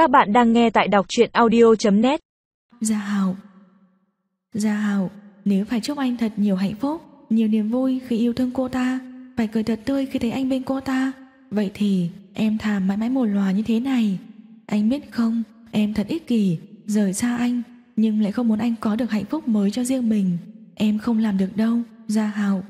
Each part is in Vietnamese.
Các bạn đang nghe tại đọc truyện audio.net Gia Hào Gia Hào, nếu phải chúc anh thật nhiều hạnh phúc, nhiều niềm vui khi yêu thương cô ta, phải cười thật tươi khi thấy anh bên cô ta, vậy thì em thà mãi mãi một lòa như thế này. Anh biết không, em thật ích kỷ, rời xa anh, nhưng lại không muốn anh có được hạnh phúc mới cho riêng mình. Em không làm được đâu, Gia Hào.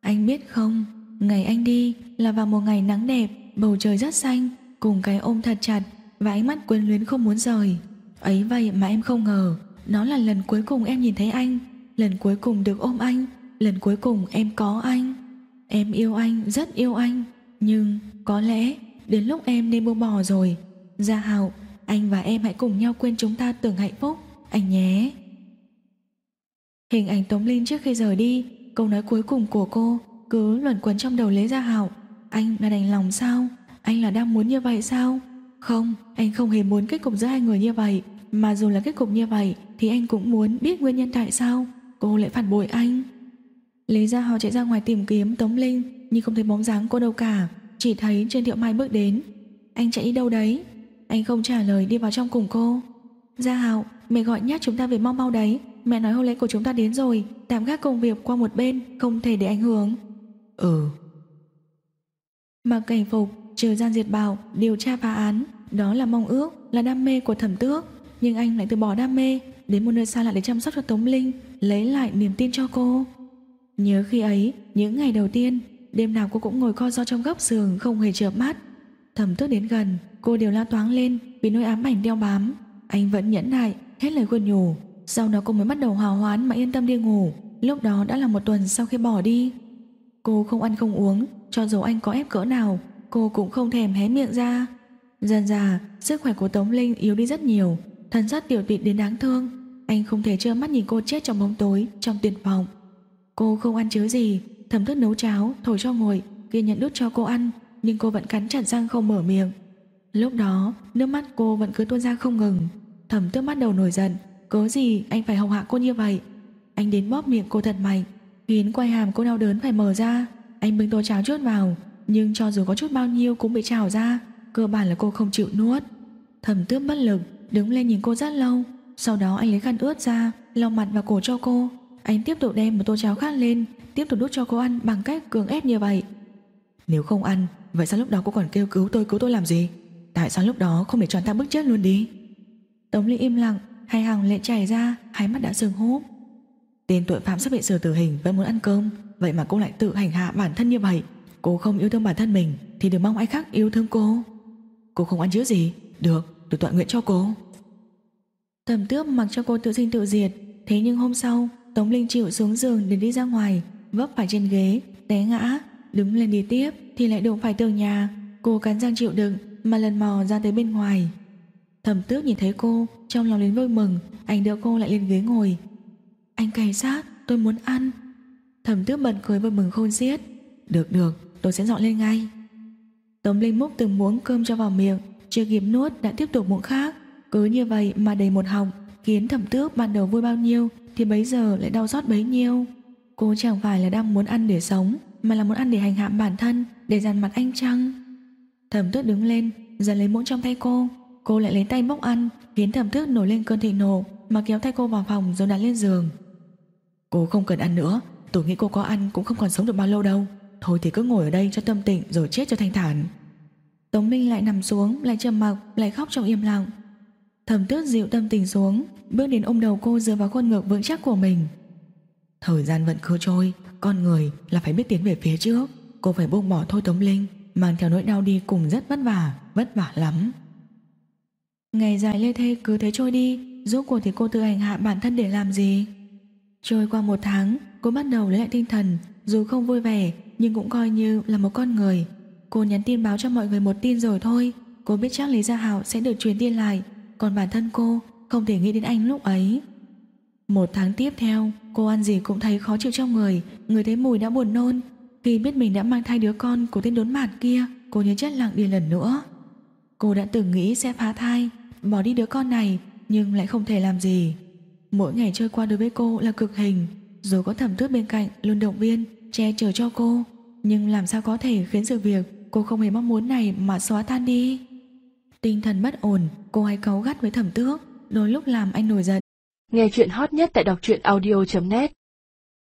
Anh biết không, ngày anh đi là vào một ngày nắng đẹp, bầu trời rất xanh, cùng cái ôm thật chặt và ánh mắt quyến luyến không muốn rời. Ấy vậy mà em không ngờ, nó là lần cuối cùng em nhìn thấy anh, lần cuối cùng được ôm anh, lần cuối cùng em có anh. Em yêu anh, rất yêu anh, nhưng có lẽ đến lúc em nên buông bỏ rồi. Gia hạo anh và em hãy cùng nhau quên chúng ta tưởng hạnh phúc, anh nhé. Hình ảnh Tống Linh trước khi rời đi, câu nói cuối cùng của cô cứ luẩn quẩn trong đầu Lê Gia Hạo. Anh là đành lòng sao? Anh là đang muốn như vậy sao? Không, anh không hề muốn kết cục giữa hai người như vậy, mà dù là kết cục như vậy thì anh cũng muốn biết nguyên nhân tại sao cô lại phản bội anh. Lý Gia Hào chạy ra ngoài tìm kiếm Tống Linh nhưng không thấy bóng dáng cô đâu cả, chỉ thấy Trần Thiệu Mai bước đến. Anh chạy đi đâu đấy? Anh không trả lời đi vào trong cùng cô. Gia Hào, mẹ gọi nhắc chúng ta về mau mau đấy, mẹ nói hôn lễ của chúng ta đến rồi, tạm gác công việc qua một bên, không thể để ảnh hưởng. Ừ. Mặc cảnh phục, trừ gian diệt bảo, điều tra phá án, đó là mong ước, là đam mê của thẩm tước. Nhưng anh lại từ bỏ đam mê, đến một nơi xa lạ để chăm sóc cho Tống Linh, lấy lại niềm tin cho cô. Nhớ khi ấy, những ngày đầu tiên, đêm nào cô cũng ngồi co do trong góc giường không hề chợp mắt. Thẩm tước đến gần, cô đều la toáng lên vì nỗi ám ảnh đeo bám. Anh vẫn nhẫn nại, hết lời khuyên nhủ. Sau đó cô mới bắt đầu hòa hoãn mà yên tâm đi ngủ. Lúc đó đã là một tuần sau khi bỏ đi. Cô không ăn không uống, cho dù anh có ép cỡ nào, cô cũng không thèm hé miệng ra. Dần dà, sức khỏe của Tống Linh yếu đi rất nhiều, thân xác tiểu tụy đến đáng thương. Anh không thể trơ mắt nhìn cô chết trong bóng tối, trong tuyệt vọng. Cô không ăn chứa gì, thầm thức nấu cháo, thổi cho ngồi, kia nhận đút cho cô ăn, nhưng cô vẫn cắn chặt răng không mở miệng. Lúc đó, nước mắt cô vẫn cứ tuôn ra không ngừng. Thẩm tước bắt đầu nổi giận, cớ gì anh phải hầu hạ cô như vậy? Anh đến bóp miệng cô thật mạnh, khiến quai hàm cô đau đớn phải mở ra. Anh bưng tô cháo chốt vào, nhưng cho dù có chút bao nhiêu cũng bị trào ra, cơ bản là cô không chịu nuốt. Thẩm tước bất lực, đứng lên nhìn cô rất lâu, sau đó anh lấy khăn ướt ra, lau mặt và cổ cho cô. Anh tiếp tục đem một tô cháo khác lên, tiếp tục đút cho cô ăn bằng cách cường ép như vậy. Nếu không ăn, vậy sao lúc đó cô còn kêu cứu tôi cứu tôi làm gì? Tại sao lúc đó không để cho anh ta bức chết luôn đi? Tống Ly im lặng, hai hàng lệ chảy ra, hai mắt đã sưng húp. Tên tội phạm sắp bị xử tử hình vẫn muốn ăn cơm, vậy mà cô lại tự hành hạ bản thân như vậy. Cô không yêu thương bản thân mình thì đừng mong ai khác yêu thương cô. Cô không ăn chữ gì? Được, tôi tọa nguyện cho cô. Thẩm tước mặc cho cô tự sinh tự diệt, thế nhưng hôm sau, Tống Linh chịu xuống giường để đi ra ngoài, vấp phải trên ghế, té ngã, đứng lên đi tiếp thì lại đụng phải tường nhà. Cô cắn răng chịu đựng mà lần mò ra tới bên ngoài. Thẩm tước nhìn thấy cô, trong lòng đến vui mừng, anh đỡ cô lại lên ghế ngồi. Anh cảnh sát, tôi muốn ăn. Thẩm tước bật cười vui mừng khôn xiết. Được được, tôi sẽ dọn lên ngay. Tống Linh múc từng muỗng cơm cho vào miệng, chưa kịp nuốt đã tiếp tục muỗng khác. Cứ như vậy mà đầy một họng, khiến thẩm tước ban đầu vui bao nhiêu thì bấy giờ lại đau xót bấy nhiêu. Cô chẳng phải là đang muốn ăn để sống, mà là muốn ăn để hành hạ bản thân, để dằn mặt anh chăng? Thẩm tước đứng lên, dần lấy muỗng trong tay cô, cô lại lấy tay bốc ăn, khiến thẩm tước nổi lên cơn thịnh nộ, mà kéo tay cô vào phòng rồi đặt lên giường. Cô không cần ăn nữa, tôi nghĩ cô có ăn cũng không còn sống được bao lâu đâu. Thôi thì cứ ngồi ở đây cho tâm tịnh rồi chết cho thanh thản. Tống Minh lại nằm xuống, lại trầm mặc, lại khóc trong im lặng. Thẩm tước dịu tâm tình xuống, bước đến ôm đầu cô dựa vào khuôn ngực vững chắc của mình. Thời gian vẫn cứ trôi, con người là phải biết tiến về phía trước. Cô phải buông bỏ thôi Tống Linh, mang theo nỗi đau đi cùng rất vất vả, vất vả lắm. Ngày dài lê thê cứ thế trôi đi, rốt cuộc thì cô tự hành hạ bản thân để làm gì? Trôi qua một tháng, cô bắt đầu lấy lại tinh thần, dù không vui vẻ nhưng cũng coi như là một con người. Cô nhắn tin báo cho mọi người một tin rồi thôi, cô biết chắc Lý Gia Hảo sẽ được truyền tin lại, còn bản thân cô không thể nghĩ đến anh lúc ấy. Một tháng tiếp theo, cô ăn gì cũng thấy khó chịu trong người, người thấy mùi đã buồn nôn. Khi biết mình đã mang thai đứa con của tên đốn mạt kia, cô nhớ chết lặng đi lần nữa. Cô đã từng nghĩ sẽ phá thai, bỏ đi đứa con này, nhưng lại không thể làm gì. Mỗi ngày trôi qua đối với cô là cực hình, dù có thẩm tước bên cạnh luôn động viên, che chở cho cô, nhưng làm sao có thể khiến sự việc cô không hề mong muốn này mà xóa tan đi. Tinh thần bất ổn, cô hay cáu gắt với thẩm tước, đôi lúc làm anh nổi giận. Nghe chuyện hot nhất tại đọc truyện audio.net